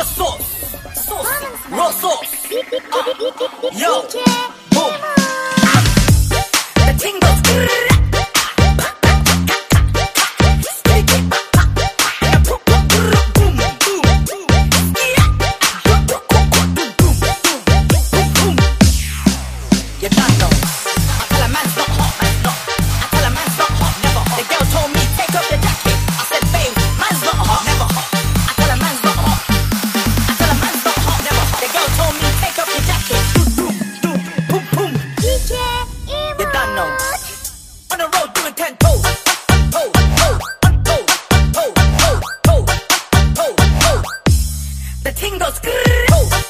just sauce, sauce, raw sauce. Yo, boom. ting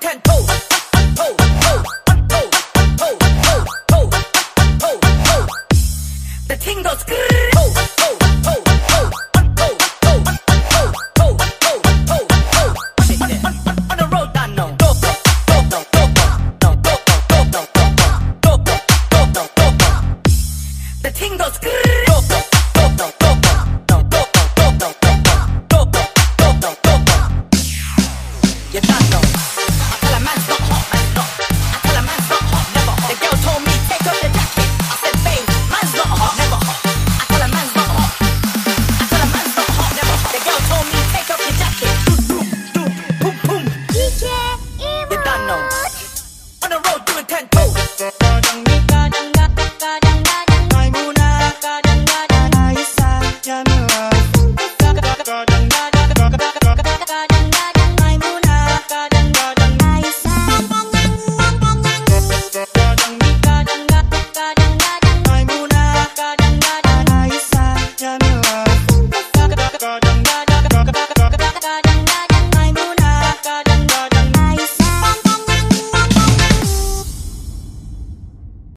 ten toes. The ting goes the. The. You're not. content.